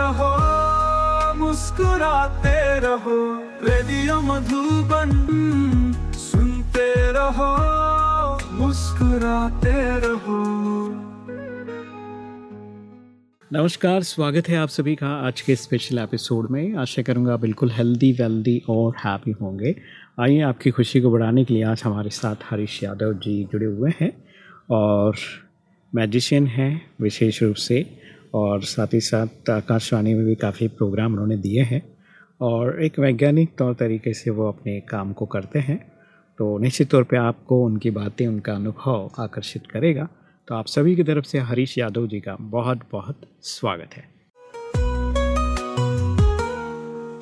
रहो, मुस्कुराते रहो, रेडियो मधुबन सुनते रहो, मुस्कुराते रहो। नमस्कार, स्वागत है आप सभी का आज के स्पेशल एपिसोड में। आशा करूँगा बिल्कुल हेल्दी वेल्दी और हैप्पी होंगे। आइए आपकी खुशी को बढ़ाने के लिए आज हमारे साथ हरीश यादव जी जुड़े हुए हैं और मैजिशियन हैं, विशेष रूप से। और साथ ही साथ आकाशवाणी में भी काफ़ी प्रोग्राम उन्होंने दिए हैं और एक वैज्ञानिक तौर तरीके से वो अपने काम को करते हैं। तो निश्चित तौर पे आपको उनकी बातें उनका अनुभव आकर्षित करेगा। तो आप सभी की तरफ़ से हरीश यादव जी का बहुत बहुत स्वागत है।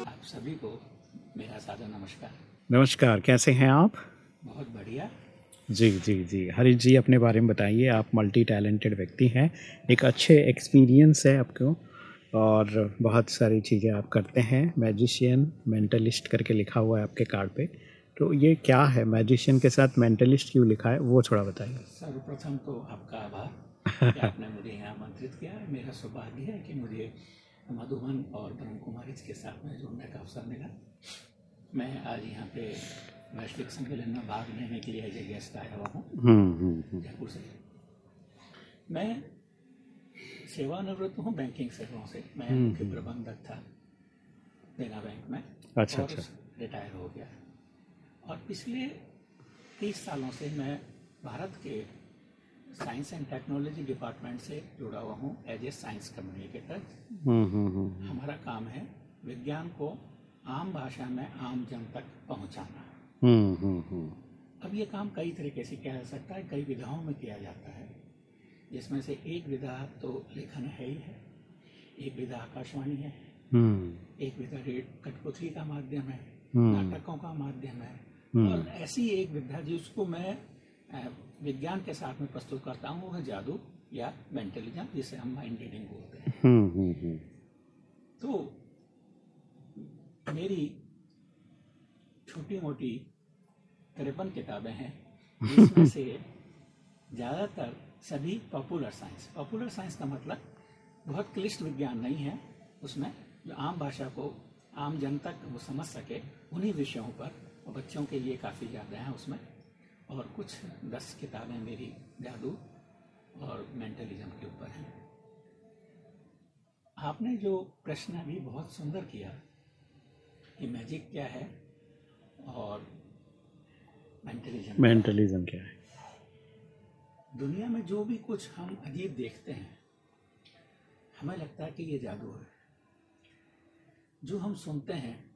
आप सभी को मेरा सादा नमस्कार। नमस्कार कैसे हैं आप? बहुत बढ़िया। जी जी जी। हरीश जी अपने बारे में बताइए। आप मल्टी टैलेंटेड व्यक्ति हैं। एक अच्छे एक्सपीरियंस है आपको और बहुत सारी चीज़ें आप करते हैं। मैजिशियन मेंटलिस्ट करके लिखा हुआ है आपके कार्ड पे। तो ये क्या है? मैजिशियन के साथ मेंटलिस्ट क्यों लिखा है? वो थोड़ा बताइए। सर्वप्रथम तो आपका आभार आपने मुझे यहाँ आमंत्रित किया मेरा सौभाग्य है कि मुझे मधुबन और ब्रह्म कुमारी के साथ में जुड़ने का अवसर मिला। मैं आज यहाँ पे वैश्विक सम्मेलन में भाग लेने के लिए एज ए गेस्ट आया हुआ हूँ। हम्म हम्म हम्म, जयपुर से। मैं सेवानिवृत्त हूँ बैंकिंग सेवाओं से। मैं मुख्य प्रबंधक था देना बैंक में। अच्छा, और अच्छा। रिटायर हो गया। और पिछले तीस सालों से मैं भारत के साइंस एंड टेक्नोलॉजी डिपार्टमेंट से जुड़ा हुआ हूँ एज ए साइंस कम्युनिकेटर हमारा काम है विज्ञान को आम भाषा में आम जन तक पहुंचाना। अब ये काम कई तरीके से किया जा सकता है कई विधाओं में किया जाता है। जिसमें से एक विधा तो लेखन है ही है एक विधा आकाशवाणी है हम्म। एक विधा रेड कठपुतली का माध्यम है हम्म। नाटकों का माध्यम है। हम्म। और ऐसी एक विधा जिसको मैं विज्ञान के साथ में प्रस्तुत करता हूँ वो है जादू या मेंटलिज्म जिसे हम माइंड रीडिंग बोलते हैं। हम्म हम्म हम्म। तो मेरी छोटी मोटी तिरपन किताबें हैं। जिसमें से ज़्यादातर सभी पॉपुलर साइंस पॉपुलर साइंस का मतलब बहुत क्लिष्ट विज्ञान नहीं है। उसमें जो आम भाषा को आम जन तक वो समझ सके उन्हीं विषयों पर और बच्चों के लिए काफ़ी ज़्यादा हैं उसमें। और कुछ दस किताबें मेरी जादू और मेंटलिज्म के ऊपर हैं। आपने जो प्रश्न अभी बहुत सुंदर किया कि मैजिक क्या है और मेंटलिज्म मेंटलिज्म क्या है? दुनिया में जो भी कुछ हम अजीब देखते हैं हमें लगता है कि ये जादू है। जो हम सुनते हैं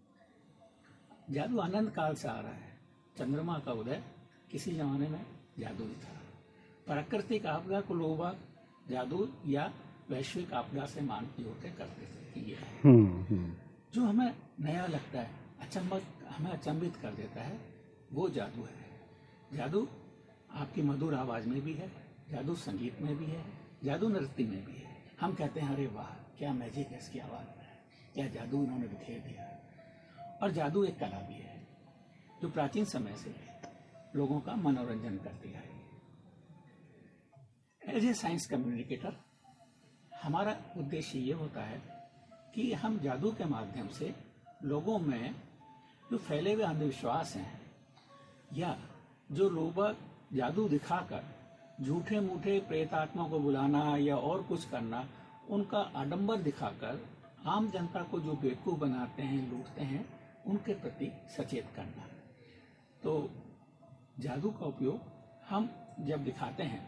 जादू अनंत काल से आ रहा है। चंद्रमा का उदय किसी जमाने में जादू ही था। प्राकृतिक आपदा को लोग जादू या वैश्विक आपदा से मान होते करते थे कि ये है। हम्म हम्म। जो हमें नया लगता है अचंबक हमें अचंभित कर देता है। वो जादू है। जादू आपकी मधुर आवाज़ में भी है, जादू संगीत में भी है, जादू नृत्य में भी है। हम कहते हैं, अरे वाह, क्या मैजिक है इसकी आवाज़ में। क्या जादू इन्होंने बिखेर दिया। और जादू एक कला भी है, जो प्राचीन समय से लोगों का मनोरंजन करती है। एज ए साइंस कम्युनिकेटर, हमारा उद्देश्य ये होता है कि हम जादू के माध्यम से लोगों में जो फैले हुए अंधविश्वास हैं, या जो लोग जादू दिखाकर झूठे मूठे प्रेतात्मा को बुलाना या और कुछ करना, उनका आडंबर दिखाकर आम जनता को जो बेवकूफ़ बनाते हैं, लूटते हैं, उनके प्रति सचेत करना। तो जादू का उपयोग हम जब दिखाते हैं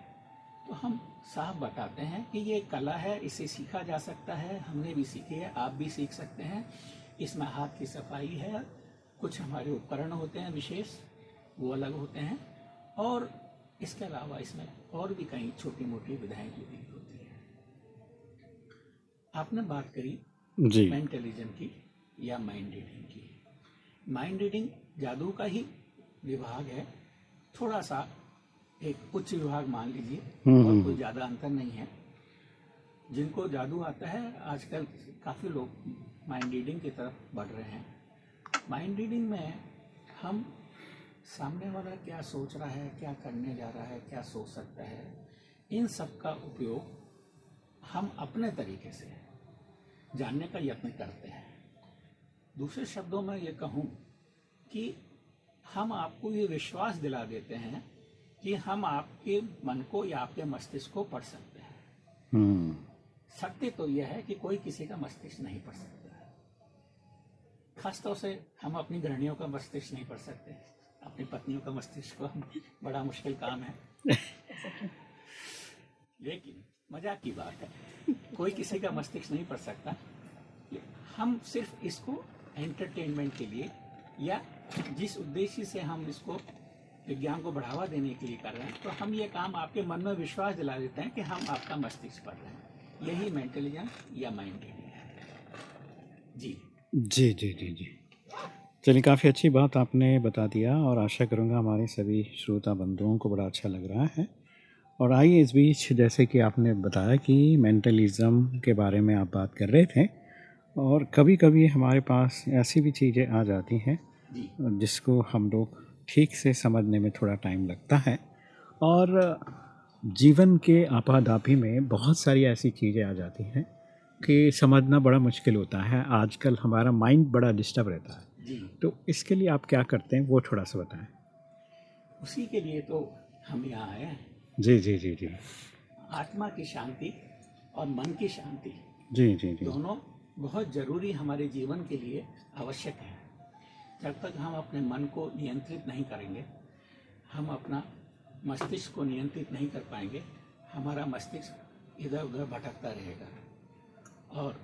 तो हम साफ़ बताते हैं कि ये कला है, इसे सीखा जा सकता है, हमने भी सीखी है, आप भी सीख सकते हैं, इसमें हाथ की सफ़ाई है कुछ हमारे उपकरण होते हैं विशेष वो अलग होते हैं। और इसके अलावा इसमें और भी कई छोटी मोटी विधाएँ जुड़ी होती हैं। आपने बात करी जी। मेंटलिज्म की या माइंड रीडिंग की। माइंड रीडिंग जादू का ही विभाग है। थोड़ा सा एक उच्च विभाग मान लीजिए हम्म, और हम्म। कोई ज़्यादा अंतर नहीं है। जिनको जादू आता है आजकल काफ़ी लोग माइंड रीडिंग की तरफ़ बढ़ रहे हैं। माइंड रीडिंग में हम सामने वाला क्या सोच रहा है क्या करने जा रहा है क्या सोच सकता है इन सब का उपयोग हम अपने तरीके से जानने का यत्न करते हैं। दूसरे शब्दों में ये कहूँ कि हम आपको ये विश्वास दिला देते हैं कि हम आपके मन को या आपके मस्तिष्क को पढ़ सकते हैं। हम्म। सत्य तो यह है कि कोई किसी का मस्तिष्क नहीं पढ़ सकता। खासतौर से हम अपनी गृहणियों का मस्तिष्क नहीं पढ़ सकते। अपनी पत्नियों का मस्तिष्क को बड़ा मुश्किल काम है। लेकिन मज़ाक की बात है, कोई किसी का मस्तिष्क नहीं पढ़ सकता। हम सिर्फ़ इसको एंटरटेनमेंट के लिए या जिस उद्देश्य से हम इसको विज्ञान को बढ़ावा देने के लिए कर रहे हैं तो हम ये काम आपके मन में विश्वास दिला देते हैं कि हम आपका मस्तिष्क पढ़ रहे हैं। यही मेंटलिज्म या माइंड जी। जी जी जी जी। चलिए काफ़ी अच्छी बात आपने बता दिया और आशा करूँगा हमारे सभी श्रोता बंधुओं को बड़ा अच्छा लग रहा है। और आइए इस बीच जैसे कि आपने बताया कि मेंटलिज्म के बारे में आप बात कर रहे थे और कभी कभी हमारे पास ऐसी भी चीज़ें आ जाती हैं जी। जिसको हम लोग ठीक से समझने में थोड़ा टाइम लगता है और जीवन के आपाधापी में बहुत सारी ऐसी चीज़ें आ जाती हैं कि समझना बड़ा मुश्किल होता है। आजकल हमारा माइंड बड़ा डिस्टर्ब रहता है। जी। तो इसके लिए आप क्या करते हैं वो थोड़ा सा बताएँ। उसी के लिए तो हम यहाँ आए हैं। जी जी जी जी। आत्मा की शांति और मन की शांति जी जी जी। दोनों बहुत ज़रूरी हमारे जीवन के लिए आवश्यक है। जब तक हम अपने मन को नियंत्रित नहीं करेंगे हम अपना मस्तिष्क को नियंत्रित नहीं कर पाएँगे हमारा मस्तिष्क इधर उधर भटकता रहेगा। और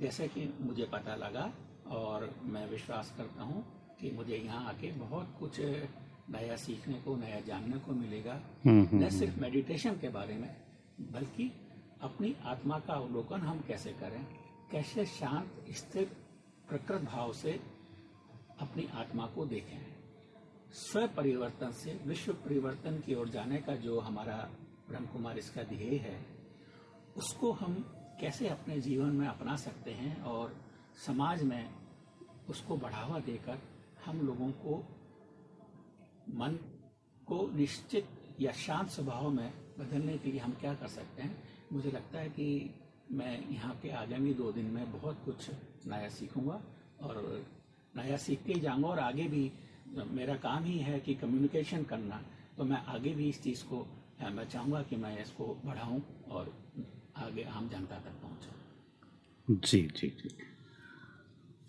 जैसे कि मुझे पता लगा और मैं विश्वास करता हूँ कि मुझे यहाँ आके बहुत कुछ नया सीखने को नया जानने को मिलेगा। हम्म, हम्म, न सिर्फ़ मेडिटेशन के बारे में बल्कि अपनी आत्मा का अवलोकन हम कैसे करें कैसे शांत स्थिर प्रकृत भाव से अपनी आत्मा को देखें। स्व परिवर्तन से विश्व परिवर्तन की ओर जाने का जो हमारा ब्रह्म कुमार इसका ध्येय है उसको हम कैसे अपने जीवन में अपना सकते हैं और समाज में उसको बढ़ावा देकर हम लोगों को मन को निश्चित या शांत स्वभाव में बदलने के लिए हम क्या कर सकते हैं? मुझे लगता है कि मैं यहाँ के आगामी दो दिन में बहुत कुछ नया सीखूँगा और नया सीख के ही जाऊँगा और आगे भी मेरा काम ही है कि कम्युनिकेशन करना। तो मैं आगे भी इस चीज़ को, मैं चाहूँगा कि मैं इसको बढ़ाऊँ और आगे आम जनता तक पहुँचाऊँ जी जी जी।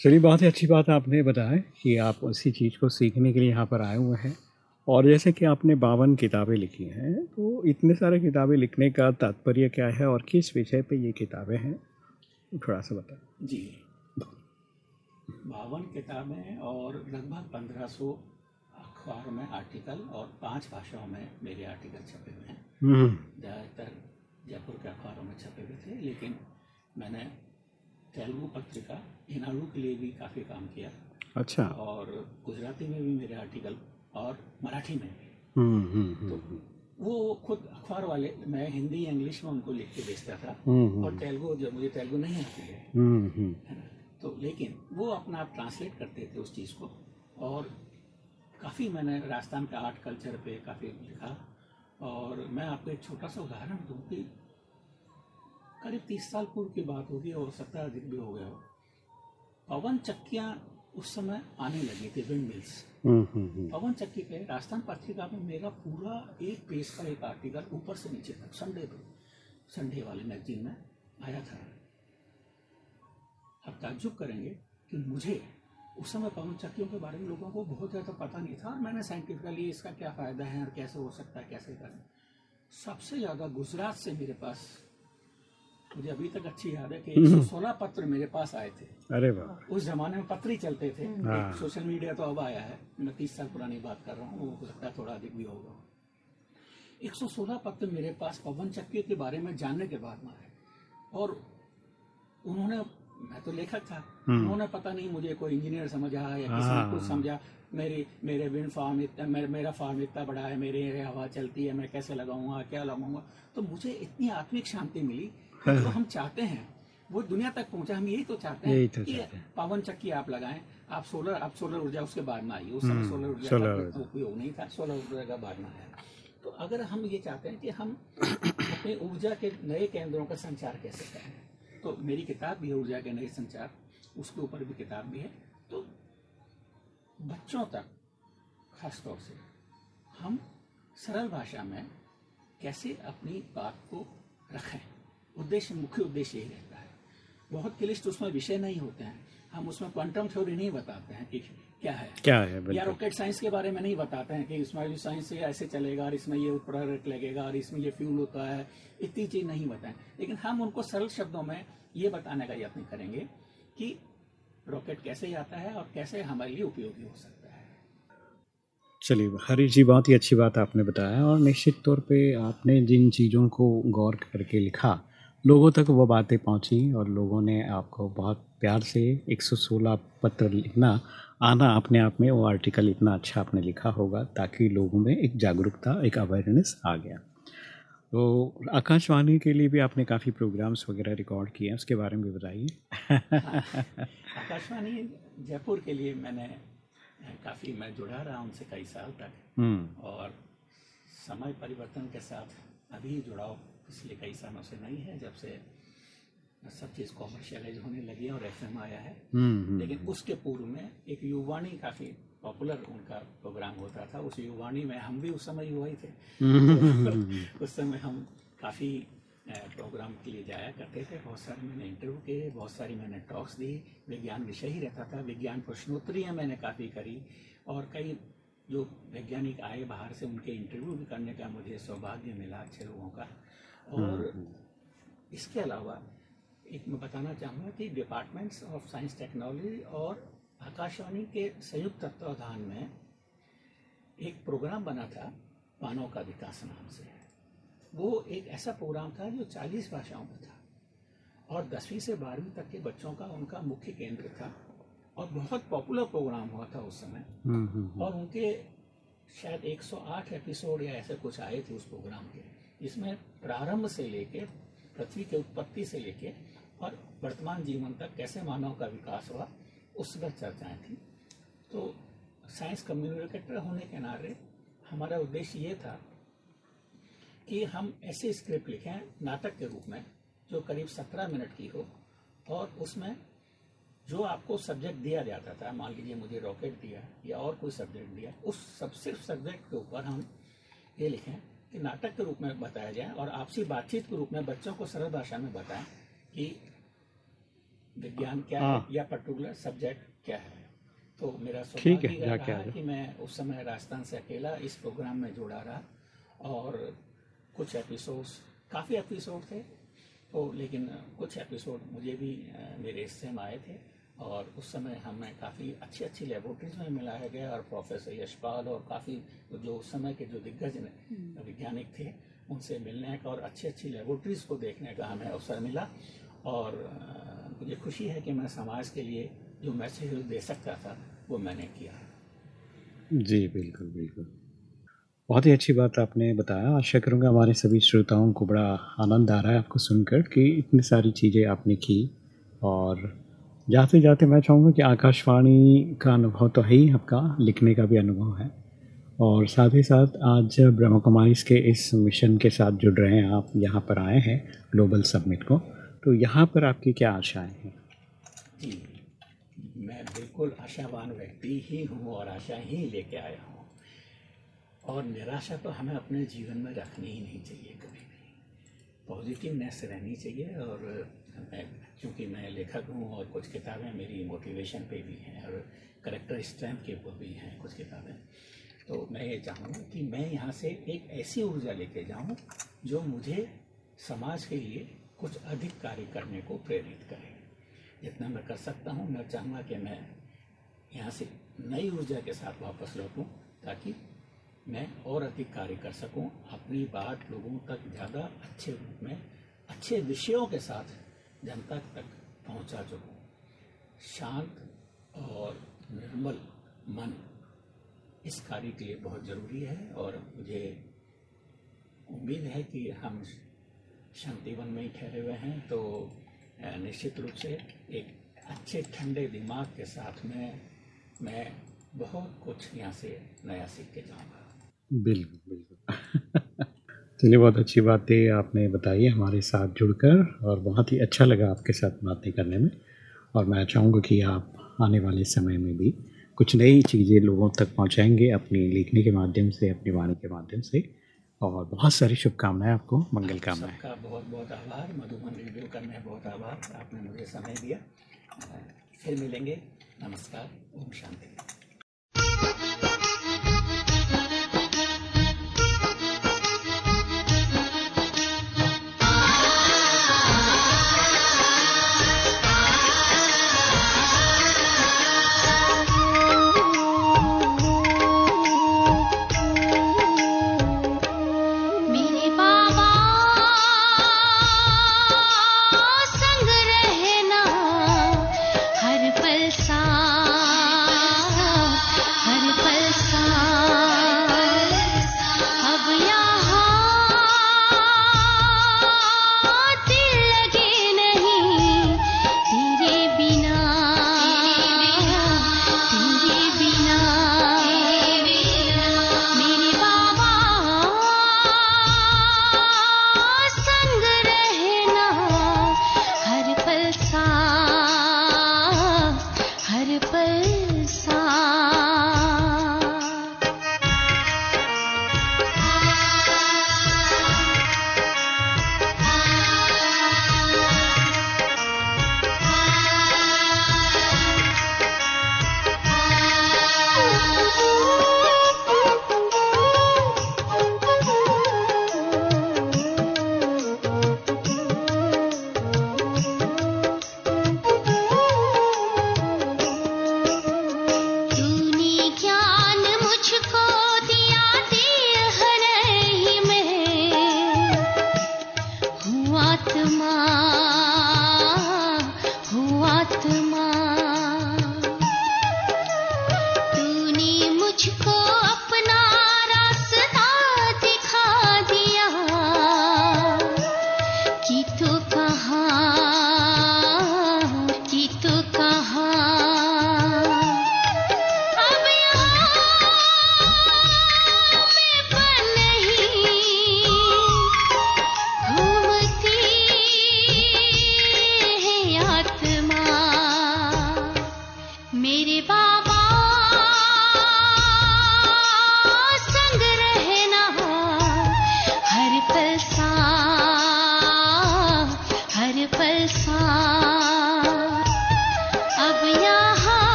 चलिए बहुत ही अच्छी बात आपने बताया कि आप उसी चीज़ को सीखने के लिए यहाँ पर आए हुए हैं। और जैसे कि आपने बावन किताबें लिखी हैं तो इतने सारे किताबें लिखने का तात्पर्य क्या है और किस विषय पे ये किताबें हैं थोड़ा सा बताएँ। जी। बावन किताबें और लगभग पंद्रह सौ अखबारों में आर्टिकल और पाँच भाषाओं में मेरे आर्टिकल छपे हुए हैं। हम्म, ज़्यादातर जयपुर के अखबारों में छपे हुए थे लेकिन मैंने तेलुगु पत्रिका इनाडू के लिए भी काफ़ी काम किया। अच्छा। और गुजराती में भी मेरे आर्टिकल और मराठी में भी। हम्म, हम्म, हम्म, वो खुद अखबार वाले मैं हिंदी या इंग्लिश में उनको लिख के भेजता था। और तेलुगु जब मुझे तेलुगु नहीं आती है है ना तो लेकिन वो अपना आप ट्रांसलेट करते थे उस चीज़ को। और काफ़ी मैंने राजस्थान के आर्ट कल्चर पे काफ़ी लिखा। और मैं आपको एक छोटा सा उदाहरण दूँ कि करीब तीस साल पूर्व की बात होगी और सत्तर अधिक भी हो गया हो। पवन चक्कियाँ उस समय आने लगी थी विंड मिल्स हम्म, हम्म, हम्म, पवन चक्की पे राजस्थान पत्रिका में मेरा पूरा एक पेज का एक आर्टिकल ऊपर से नीचे तक संडे पे। संडे वाले मैगजीन में आया था। आप ताज्जुब करेंगे कि मुझे उस समय पवन चक्कियों के बारे में लोगों को बहुत ज़्यादा पता नहीं था और मैंने साइंटिफिकली इसका क्या फ़ायदा है और कैसे हो सकता है कैसे करें सबसे ज़्यादा गुजरात से मेरे पास मुझे अभी तक अच्छी याद है कि 116 पत्र मेरे पास आए थे। अरे वाह। उस जमाने में पत्र ही चलते थे। हाँ। सोशल मीडिया तो अब आया है। मैं तीस साल पुरानी बात कर रहा हूँ वो हो सकता है थोड़ा अधिक भी होगा। 116 पत्र मेरे पास पवन चक्की के बारे में जानने के बाद में आए। और उन्होंने मैं तो लेखक था हम्म। उन्होंने पता नहीं मुझे कोई इंजीनियर समझा या किसी हाँ। ने कुछ समझा। मेरी मेरे विंड फार्म इतना मेरे, मेरा फार्म इतना बड़ा है मेरे हवा चलती है मैं कैसे लगाऊँगा क्या लगाऊँगा? तो मुझे इतनी आत्मिक शांति मिली जो हम चाहते हैं वो दुनिया तक पहुँचा हम यही तो चाहते हैं तो कि चाहते हैं। पवन चक्की आप लगाएँ आप सोलर आप सोलर ऊर्जा उसके बाद में आई उस समय हम्म, सोलर ऊर्जा का उपयोग नहीं था सोलर ऊर्जा का बाद में आया। तो अगर हम ये चाहते हैं कि हम अपने ऊर्जा के नए केंद्रों का संचार कैसे करें तो मेरी किताब भी है ऊर्जा के नए संचार उसके ऊपर भी किताब भी है। तो बच्चों तक खासतौर से हम सरल भाषा में कैसे अपनी बात को रखें? उद्देश्य मुख्य उद्देश्य यही रहता है। बहुत क्लिष्ट उसमें विषय नहीं होते हैं। हम उसमें क्वांटम थ्योरी नहीं बताते हैं कि क्या है। क्या है या रॉकेट साइंस के बारे में नहीं बताते हैं कि इसमें जो साइंस से ऐसे चलेगा और इसमें ये प्रोडक्ट लगेगा और इसमें ये फ्यूल होता है। इतनी चीज़ नहीं बताएँ। लेकिन हम उनको सरल शब्दों में ये बताने का यत्न करेंगे कि रॉकेट कैसे आता है और कैसे हमारे लिए उपयोगी हो सकता है। चलिए हरीश जी बहुत ही अच्छी बात आपने बताया और निश्चित तौर पे आपने जिन चीज़ों को गौर करके लिखा लोगों तक वो बातें पहुँची और लोगों ने आपको बहुत प्यार से 116 पत्र लिखना आना अपने आप में वो आर्टिकल इतना अच्छा आपने लिखा होगा ताकि लोगों में एक जागरूकता एक अवेयरनेस आ गया। तो आकाशवाणी के लिए भी आपने काफ़ी प्रोग्राम्स वगैरह रिकॉर्ड किए हैं उसके बारे में भी बताइए। आकाशवाणी जयपुर के लिए मैंने काफ़ी मैं जुड़ा रहा उनसे कई साल तक। हम्म। और समय परिवर्तन के साथ अभी जुड़ाव पिछले कई सालों से नहीं है जब से सब चीज़ कॉमर्शियलाइज होने लगी है और एफएम आया है। हम्म हम्म, लेकिन उसके पूर्व में एक युवाणी काफ़ी पॉपुलर उनका प्रोग्राम होता था। उस युवाणी में हम भी उस समय युवा ही थे। हम्म, उस समय हम काफ़ी प्रोग्राम के लिए जाया करते थे। बहुत सारे मैंने इंटरव्यू किए बहुत सारी मैंने टॉक्स दी। विज्ञान विषय ही रहता था। विज्ञान प्रश्नोत्तरियाँ मैंने काफ़ी करी और कई जो वैज्ञानिक आए बाहर से उनके इंटरव्यू भी करने का मुझे सौभाग्य मिला अच्छे लोगों का। और इसके अलावा एक मैं बताना चाहूँगा कि डिपार्टमेंट्स ऑफ़ साइंस टेक्नोलॉजी और आकाशवाणी के संयुक्त तत्वाधान में एक प्रोग्राम बना था मानव का विकास नाम से। वो एक ऐसा प्रोग्राम था जो 40 भाषाओं में था और दसवीं से बारहवीं तक के बच्चों का उनका मुख्य केंद्र था और बहुत पॉपुलर प्रोग्राम हुआ था उस समय। हम्म, हम्म, और उनके शायद 108 एपिसोड या ऐसे कुछ आए थे उस प्रोग्राम के। जिसमें प्रारंभ से लेके, पृथ्वी के उत्पत्ति से लेके और वर्तमान जीवन तक कैसे मानव का विकास हुआ, उस पर चर्चाएँ थी। तो साइंस कम्युनिकेटर होने के नारे हमारा उद्देश्य ये था कि हम ऐसे स्क्रिप्ट लिखें, नाटक के रूप में, जो करीब सत्रह मिनट की हो और उसमें जो आपको सब्जेक्ट दिया जाता था, मान लीजिए मुझे रॉकेट दिया या और कोई सब्जेक्ट दिया, उस सब, सिर्फ़ सब्जेक्ट के ऊपर हम ये लिखें कि नाटक के रूप में बताया जाए और आपसी बातचीत के रूप में बच्चों को सरल भाषा में बताएँ कि विज्ञान क्या है हाँ। या पर्टिकुलर सब्जेक्ट क्या है। तो मेरा है, सौभाग्य रहा आ कि मैं उस समय राजस्थान से अकेला इस प्रोग्राम में जुड़ा रहा और कुछ एपिसोड्स काफ़ी एपिसोड थे तो लेकिन कुछ एपिसोड मुझे भी मेरे हिस्से में आए थे। और उस समय हमें काफ़ी अच्छी अच्छी लेबोरेटरीज में मिलाया गया और प्रोफेसर यशपाल और काफ़ी जो उस समय के जो दिग्गज ने- वैज्ञानिक थे उनसे मिलने का और अच्छी अच्छी लेबोरेटरीज को देखने का हमें अवसर मिला। और मुझे खुशी है कि मैं समाज के लिए जो मैसेज दे सकता था वो मैंने किया। जी बिल्कुल बिल्कुल। बहुत ही अच्छी बात आपने बताया। आशा करूँगा हमारे सभी श्रोताओं को बड़ा आनंद आ रहा है आपको सुनकर कि इतनी सारी चीज़ें आपने की और जाते जाते मैं चाहूँगा कि आकाशवाणी का अनुभव तो है ही आपका, लिखने का भी अनुभव है। और साथ ही साथ आज ब्रह्म कुमारीज के इस मिशन के साथ जुड़ रहे हैं आप, यहाँ पर आए हैं ग्लोबल समिट को। तो यहाँ पर आपकी क्या आशाएँ हैं? मैं बिल्कुल आशावान व्यक्ति ही हूँ और आशा ही लेके आया हूँ। और निराशा तो हमें अपने जीवन में रखनी ही नहीं चाहिए कभी भी। पॉजिटिवनेस रहनी चाहिए और मैं क्योंकि मैं लेखक हूँ और कुछ किताबें मेरी मोटिवेशन पे भी हैं और करेक्टर स्ट्रेंथ के ऊपर भी हैं कुछ किताबें। तो मैं ये चाहूँगा कि मैं यहाँ से एक ऐसी ऊर्जा लेके जाऊँ जो मुझे समाज के लिए कुछ अधिक कार्य करने को प्रेरित करे। जितना मैं कर सकता हूँ, मैं चाहूँगा कि मैं यहाँ से नई ऊर्जा के साथ वापस लौटूँ ताकि मैं और अधिक कार्य कर सकूँ, अपनी बात लोगों तक ज़्यादा अच्छे रूप में, अच्छे विषयों के साथ जनता तक पहुँचा जो शांत और निर्मल मन इस कार्य के लिए बहुत ज़रूरी है और मुझे उम्मीद है कि हम शांतिवन में ही ठहरे हुए हैं तो निश्चित रूप से एक अच्छे ठंडे दिमाग के साथ में, मैं बहुत कुछ यहाँ से नया सीख के जाऊँगा। बिल्कुल बिल्कुल। चलिए, बहुत अच्छी बात आपने बताई हमारे साथ जुड़कर और बहुत ही अच्छा लगा आपके साथ बातें करने में। और मैं चाहूँगा कि आप आने वाले समय में भी कुछ नई चीज़ें लोगों तक पहुँचाएँगे अपनी लिखने के माध्यम से, अपनी वाणी के माध्यम से। और बहुत सारी शुभकामनाएँ आपको, मंगल कामनाएँ। सबका बहुत बहुत आभार। मधुबन रेडियो का मैं बहुत आभार। आपने मुझे समय दिया। फिर मिलेंगे। नमस्कार। ओम शांति।